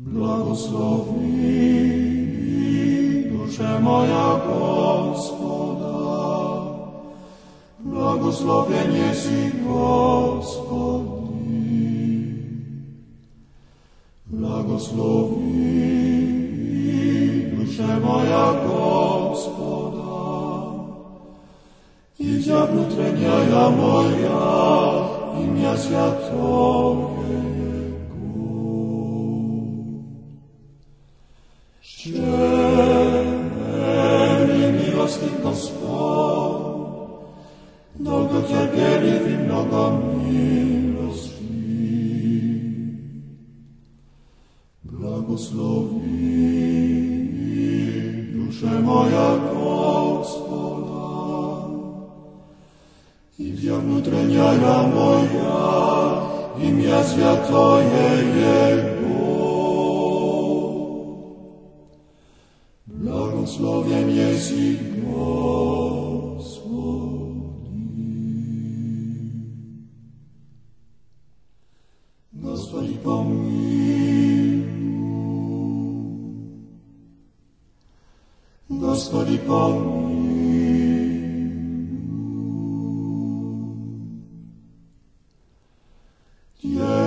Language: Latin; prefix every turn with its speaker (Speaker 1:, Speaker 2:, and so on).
Speaker 1: Благослови, душе моя Господа, благословен еси Господи. Благослови, душе моя Господа, и вся внутренняя моя, имя святого. Cieli milosti Gospod, Dolgo Tjageli i mnogo milosti. Blagoslovi duše moja Gospoda i vja vnutrenja moja, imja błogosławien jest i Gospodzi pomiluj. Gospodzi pomiluj. Yeah.